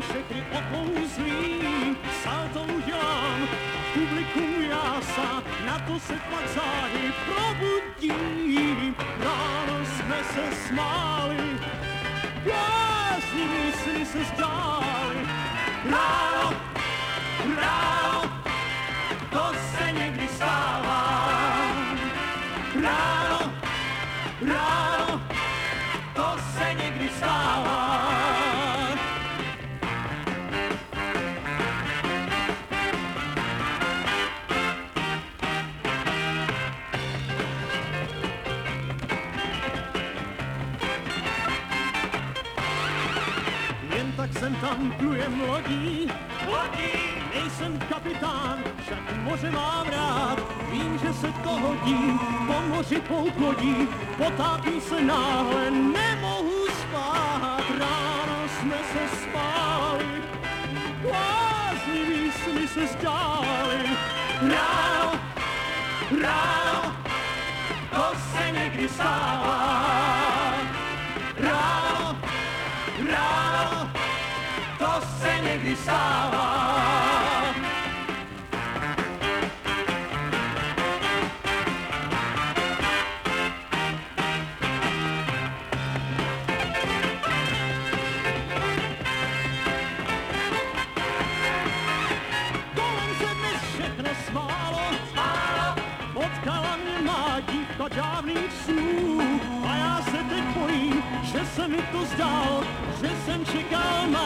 všechny okouzlím, salto udělám, publikum jása, na to se pak záhy probudím. Ráno jsme se smáli, bláznivý sny se zdály. Ráno, ráno, to se někdy stává. Ráno, ráno, to se někdy stává. Jen tak sem tam plujem lodí, lodí, nejsem kapitán, však moře mám rád, vím, že se to hodí, po moři poutvodí, potápím se náhle, nemohu spát, ráno jsme se spáli, bláznivý sny se zdály, ráno, ráno, to se někdy stává, dívka dávných a já se teď bojím, že se mi to zdálo, že jsem čekal marně